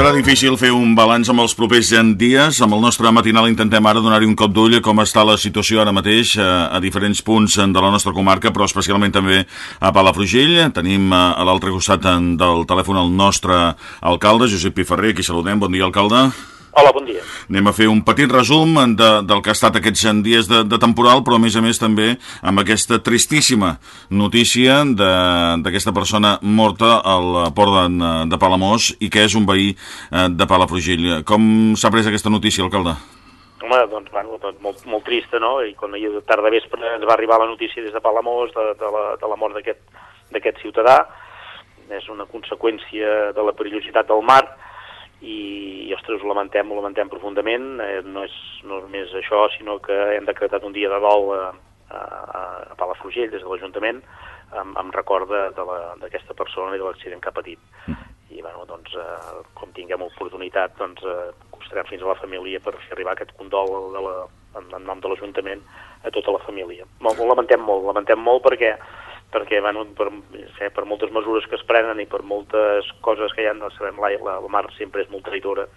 Serà difícil fer un balanç amb els propers dies. Amb el nostre matinal intentem ara donar-hi un cop d'ull com està la situació ara mateix a, eh, a diferents punts de la nostra comarca, però especialment també a Palafrugell. Tenim eh, a l'altre costat del telèfon el nostre alcalde, Josep Piferrer, qui saludem. Bon dia, alcalde. Hola, bon dia. Anem a fer un petit resum de, del que ha estat aquests dies de, de temporal, però a més a més també amb aquesta tristíssima notícia d'aquesta persona morta al port de, de Palamós i que és un veí eh, de Palafrugell. Com s'ha pres aquesta notícia, alcalde? Home, doncs, bueno, doncs molt, molt trista, no? I quan ahir de tarda vespre ens va arribar la notícia des de Palamós de, de, la, de la mort d'aquest ciutadà, és una conseqüència de la perillositat del mar, i, ostres, ho lamentem, ho lamentem profundament, eh, no, és, no és més això, sinó que hem decretat un dia de dol a, a, a Palafrugell des de l'Ajuntament amb, amb record d'aquesta persona i de l'accident que ha patit. Mm. I, bueno, doncs, eh, com tinguem oportunitat, doncs, eh, costarem fins a la família per fer arribar aquest condol de la, en, en nom de l'Ajuntament a tota la família. Molt, ho lamentem molt, lamentem molt perquè perquè bueno, per, per moltes mesures que es prenen i per moltes coses que hi ha, no sabem, la, la, la mar sempre és molt traïdora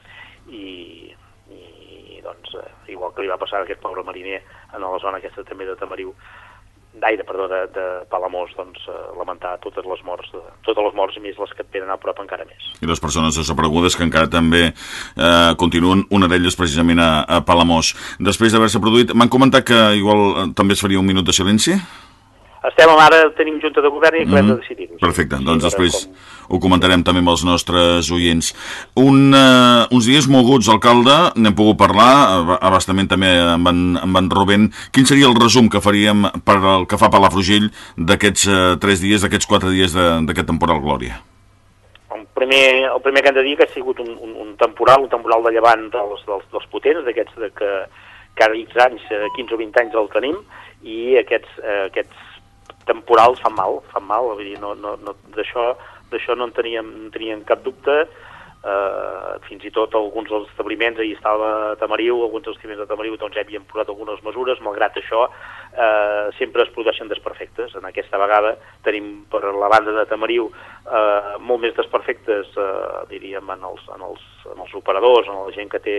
i, i doncs, eh, igual que li va passar a aquest pobre mariner en la zona aquesta també de Tamariu, d'aire, perdó, de, de Palamós, doncs, eh, lamentar totes les morts, totes les morts i més les que et venen a prop encara més. I les persones desaparegudes que encara també eh, continuen, una d'elles precisament a, a Palamós. Després d'haver-se produït, m'han comentat que igual eh, també es faria un minut de silenci? Estem ara, tenim Junta de Govern i acabem mm -hmm. de decidir-ho. Perfecte, sí, doncs després com... ho comentarem també amb els nostres oients. Un, uh, uns dies moguts, alcalde, n'hem pogut parlar, abastament també amb en, amb en Rubén. Quin seria el resum que faríem per el que fa Palafrugell d'aquests uh, tres dies, d'aquests quatre dies d'aquest temporal Glòria? El primer, el primer que hem de dir que ha sigut un, un, un temporal, un temporal de llevant dels, dels, dels potents, d'aquests de que cada X anys, 15 o 20 anys el tenim, i aquests, eh, aquests temporals fan mal, fan mal, vull dir, no, no, no, d'això d'això no en teníem, no teníem cap dubte, eh, fins i tot alguns dels establiments, ahir estava a Tamariu, alguns dels establiments de Tamariu doncs ja havien posat algunes mesures, malgrat això eh, sempre es produeixen desperfectes. En aquesta vegada tenim per la banda de Tamariu eh, molt més desperfectes, eh, diríem, en els, en, els, en els operadors, en la gent que té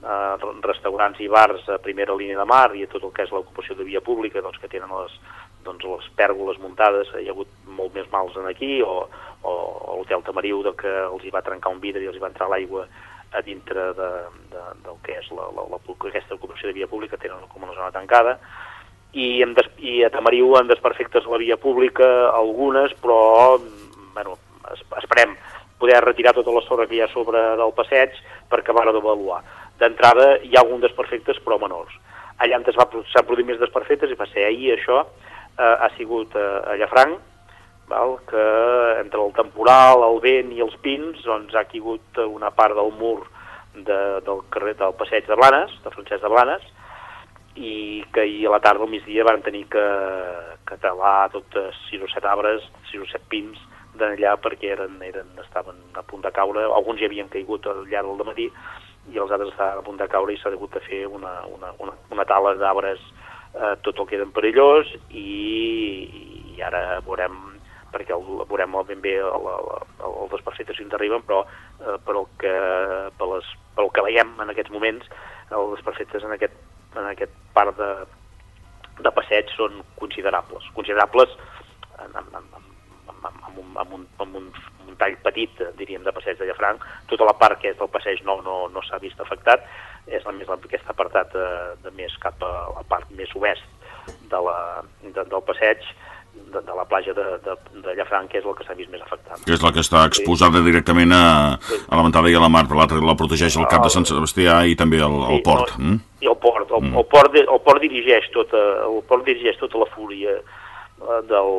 restaurants i bars a primera línia de mar i a tot el que és l'ocupació de via pública doncs, que tenen les, doncs, les pèrgoles muntades, hi ha hagut molt més mals en aquí, o, o, l'hotel Tamariu de que els hi va trencar un vidre i els hi va entrar l'aigua a dintre de, de, del que és la, la, la, aquesta ocupació de via pública, tenen com una zona tancada, i, en des, i a Tamariu han desperfectes la via pública, algunes, però bueno, esperem poder retirar tota la sorra que hi ha sobre del passeig per acabar d'avaluar. D'entrada hi ha algun desperfectes, però menors. Allà on s'ha produït més desperfectes, i va ser ahir això, eh, ha sigut a, a Llafranc, val? que entre el temporal, el vent i els pins doncs, ha caigut una part del mur de, del carrer del passeig de Blanes, de Francesc de Blanes, i que ahir a la tarda al migdia van tenir que, que talar totes 6 o 7 arbres, 6 o 7 pins d'allà perquè eren, eren, estaven a punt de caure, alguns ja havien caigut al llarg del matí i els altres estaven a punt de caure i s'ha hagut de fer una, una, una, una tala d'arbres eh, tot el que eren perillós i, i ara veurem perquè el, veurem ben bé el, el, el, els desperfectes fins arriben, però eh, per, el que, per, les, per el que veiem en aquests moments, els desperfectes en aquest, en aquest part de, de passeig són considerables. Considerables en, en, en, amb, amb, un, amb, un, amb, un, amb un tall petit, diríem, de passeig de Llafranc. Tota la part que és del passeig nou no, no s'ha vist afectat, és la més que està apartat de, de més cap a la part més oest de la, de, del passeig, de, de la platja de, de, de Llafranc, que és el que s'ha vist més afectat. Que és la que està exposada sí. directament a, a la ventada i a la mar, per l'altra la protegeix el cap de Sant Sebastià i també el, el port. No, mm? I el port, el, mm. el, port, el port dirigeix tota, el port dirigeix tota la fúria eh, del,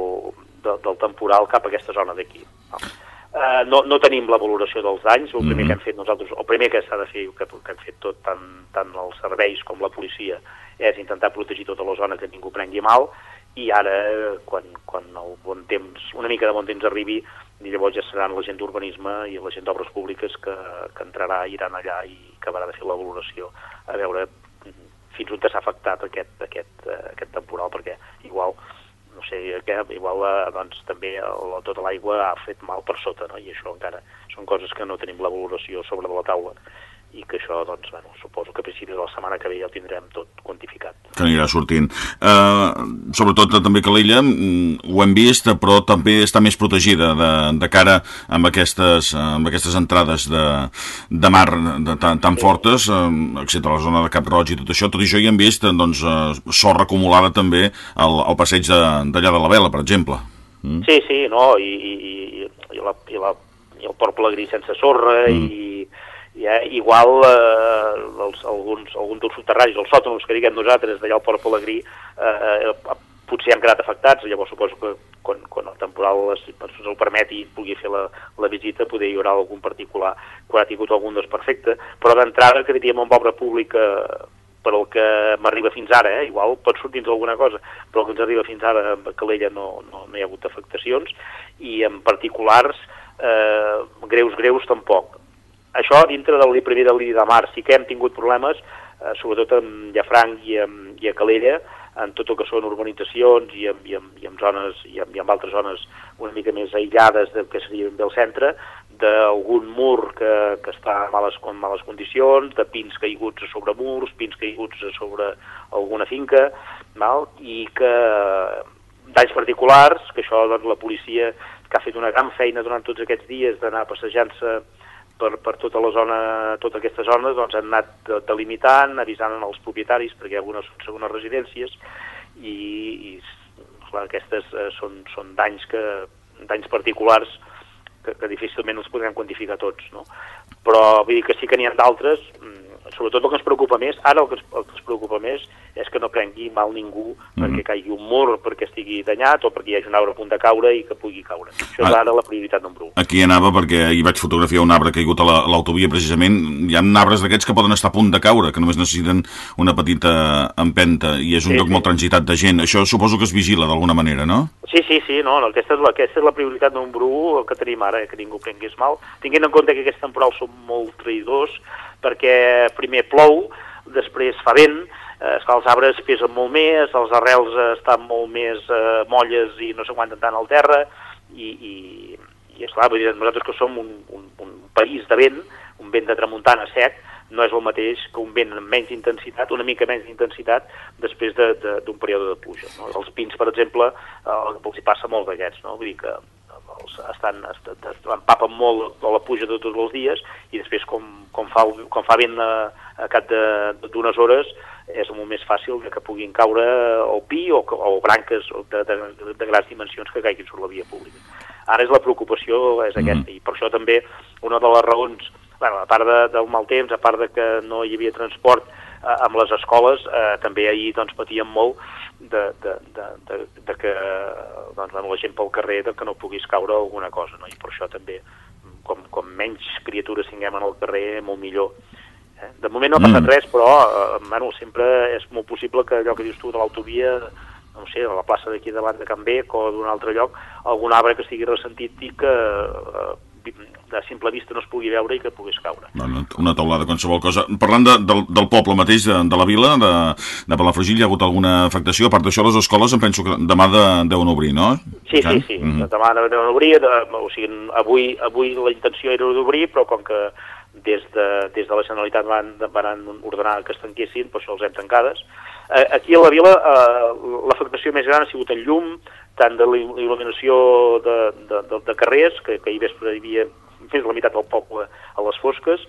de, del temporal cap a aquesta zona d'aquí. No? Eh, no, no tenim la valoració dels danys, el primer mm -hmm. que hem fet nosaltres, el primer que s'ha de fer, que, que hem fet tot, tant, tant els serveis com la policia, és intentar protegir tota la zona que ningú prengui mal, i ara, quan, quan el bon temps, una mica de bon temps arribi, llavors ja seran la gent d'urbanisme i la gent d'obres públiques que, que entrarà, iran allà i acabarà de fer la valoració, a veure fins on s'ha afectat aquest, aquest, uh, aquest temporal, perquè igual no sé, que igual eh, doncs, també el, tota l'aigua ha fet mal per sota, no? i això encara són coses que no tenim la valoració sobre de la taula i que això, doncs, bueno, suposo que a principis de la setmana que ve ja ho tindrem tot quantificat. Que anirà sortint. Uh, sobretot també que l'illa, mm, ho hem vist, però també està més protegida de, de cara amb aquestes, amb aquestes entrades de, de mar de, tan, tan fortes, uh, excepte la zona de Cap Roig i tot això, tot això hi hem vist, doncs, uh, sorra acumulada també al, al passeig d'allà de la Vela, per exemple. Mm. Sí, sí, no, i, i, i, i, la, i, la, i el Port Pelegrí sense sorra mm. i ja, igual eh, els, alguns, alguns dels subterranis, els sòtons que diguem nosaltres d'allà al Port Pelegrí eh, eh, potser han quedat afectats, llavors suposo que quan, quan el temporal les persones ho permeti i pugui fer la, la visita, poder hi haurà algun particular quan ha tingut algun desperfecte, però d'entrada que diríem amb obra pública per el que m'arriba fins ara, eh? igual pot sortir alguna cosa, però el que ens arriba fins ara amb Calella no, no, no hi ha hagut afectacions i en particulars eh, greus, greus tampoc. Això dintre del primer del de mar sí que hem tingut problemes, eh, sobretot amb Llafranc i amb, i a Calella, en tot el que són urbanitzacions i en, i en, i en zones i en, i en altres zones una mica més aïllades del que seria del centre, d'algun mur que, que està en males, en males condicions, de pins caiguts sobre murs, pins caiguts sobre alguna finca, val? i que danys particulars, que això doncs, la policia que ha fet una gran feina durant tots aquests dies d'anar passejant-se per, per tota la zona, tota aquesta zona, doncs han anat delimitant, avisant als propietaris, perquè algunes segones residències, i, i clar, aquestes eh, són, són danys, que, danys particulars que, que difícilment els podrem quantificar tots, no? Però vull dir que sí que n'hi ha d'altres, mm, sobretot el que ens preocupa més, ara el que, el que ens preocupa més és que no prengui mal ningú mm -hmm. perquè caigui un mur, perquè estigui danyat o perquè hi hagi un arbre a punt de caure i que pugui caure. Això és ah, ara la prioritat número 1. Aquí anava perquè hi vaig fotografiar un arbre caigut a l'autovia la, precisament. Hi ha arbres d'aquests que poden estar a punt de caure, que només necessiten una petita empenta i és un sí, lloc sí. molt transitat de gent. Això suposo que es vigila d'alguna manera, no? Sí, sí, sí, no, no aquesta, és la, aquesta és la prioritat número 1 que tenim ara, que ningú prengués mal. Tinguent en compte que aquest temporal són molt traïdors, perquè primer plou, després fa vent, eh, els arbres pesen molt més, els arrels estan molt més eh, molles i no s'aguanten tant al terra, i, i, i esclar, vull dir, nosaltres que som un, un, un país de vent, un vent de tramuntana sec, no és el mateix que un vent amb menys intensitat, una mica menys intensitat, després d'un de, període de pluja. No? Els pins, per exemple, eh, els hi passa molt d'aquests, no? vull dir que els estan, estan, empapen molt de la puja de tots els dies i després com, com, fa, com fa vent a, a cap d'unes hores és molt més fàcil que puguin caure o pi o, o branques de, de, de grans dimensions que caiguin sobre la via pública. Ara és la preocupació és mm-hmm. aquesta, mm. i per això també una de les raons, bueno, a part de, del mal temps, a part de que no hi havia transport eh, amb les escoles, eh, també ahir doncs, patíem molt de, de, de, de, de que doncs, la gent pel carrer de que no puguis caure alguna cosa, no? i per això també, com, com menys criatures tinguem en el carrer, molt millor. Eh? De moment no ha passat mm. res, però eh, bueno, sempre és molt possible que allò que dius tu de l'autovia, no sé, a la plaça d'aquí davant de Can Bec o d'un altre lloc, algun arbre que estigui ressentit i que eh, de simple vista no es pugui veure i que pogués caure. Bueno, una taulada, qualsevol cosa. Parlant de, del, del poble mateix, de, de la vila, de, de Palafrugell, hi ha hagut alguna afectació? A part d'això, les escoles em penso que demà de, deuen obrir, no? Sí, sí, sí. Mm -hmm. Demà deuen obrir, de, o sigui, avui, avui la intenció era d'obrir, però com que des de, des de la Generalitat van, van ordenar que es tanquessin, per això els hem tancades. Eh, aquí a la vila eh, l'afectació més gran ha sigut el llum, tant de la il·luminació de, de, de, de carrers, que, que ahir vespre hi havia fins la meitat del poble a les fosques,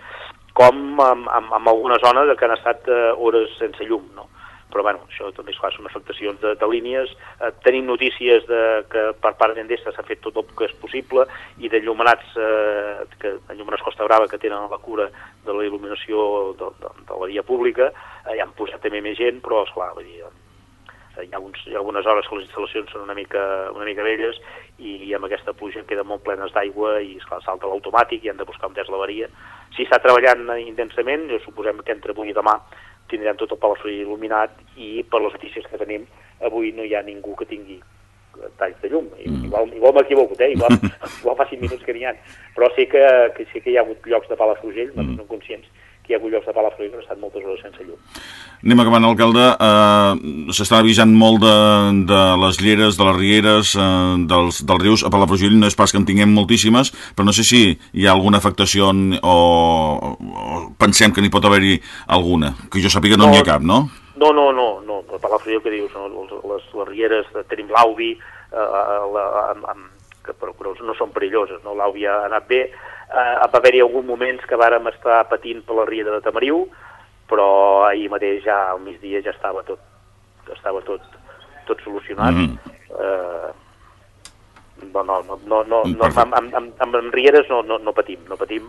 com amb, amb, amb alguna zona que han estat eh, hores sense llum, no? Però, bueno, això també, esclar, són afectacions de, de línies. Eh, tenim notícies de que per part d'Endesa s'ha fet tot el que és possible i de llumenats, eh, que, llumenats Costa Brava, que tenen la cura de la il·luminació de, de, de la via pública, eh, hi han posat també més gent, però, esclar, vull dir, hi ha, uns, hi ha algunes hores que les instal·lacions són una mica, una mica velles i, i amb aquesta pluja queden molt plenes d'aigua i esclar, salta l'automàtic i han de buscar un test l'averia. Si està treballant intensament, jo suposem que entre avui i demà tindrem tot el Palafrugell il·luminat i per les notícies que tenim avui no hi ha ningú que tingui talls de llum. Mm. Igual, igual m'equivoco, eh? igual, igual fa 5 minuts que n'hi ha. Però sí que, que, sí que hi ha hagut llocs de Palafrugell, mm. no conscients, que hi ha hagut llocs de Palafrugell que han estat moltes hores sense llum. Anem acabant, alcalde. Uh, S'està avisant molt de, de les lleres, de les rieres, uh, dels, dels rius. A Palafrugell no és pas que en tinguem moltíssimes, però no sé si hi ha alguna afectació o, o pensem que n'hi pot haver-hi alguna. Que jo sàpiga no n'hi no, ha cap, no? No, no, no. No. A Palafrugell, que dius, no? les, les, les rieres, tenim l'Aubi, uh, la, amb, amb, que però, però no són perilloses, no? l'Aubi ha anat bé, eh, va haver-hi algun moments que vàrem estar patint per la ria de Tamariu, però ahir mateix ja al migdia ja estava tot, estava tot, tot solucionat. Mm -hmm. eh, no, no, no, no, no, no amb, amb, amb, amb Rieres no, no, no patim, no patim,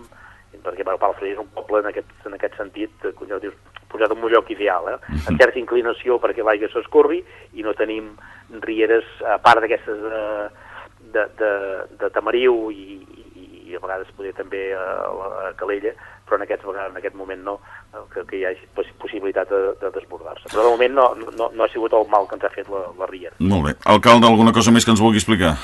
perquè Palafrugell és un poble en aquest, en aquest sentit, que ja dius, posat en un lloc ideal, eh? -hmm. amb certa inclinació perquè l'aigua s'escorri i no tenim rieres, a part d'aquestes eh, de, de, de Tamariu i, i a vegades poder també a, a Calella, però en aquest, en aquest moment no, que, que hi hagi possibilitat de, de desbordar-se. Però de moment no, no, no ha sigut el mal que ens ha fet la, la Ria. Molt bé. Alcalde, alguna cosa més que ens vulgui explicar?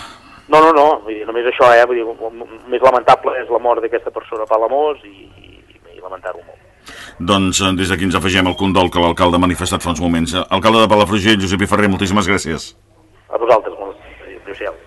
No, no, no, vull dir, només això, eh? Vull dir, el més lamentable és la mort d'aquesta persona a Palamós i, i, i lamentar-ho molt. Doncs eh, des d'aquí ens afegem el condol que l'alcalde ha manifestat fa uns moments. Alcalde de Palafrugell, Josep I Ferrer, moltíssimes gràcies. A vosaltres, molt. Adéu-siau.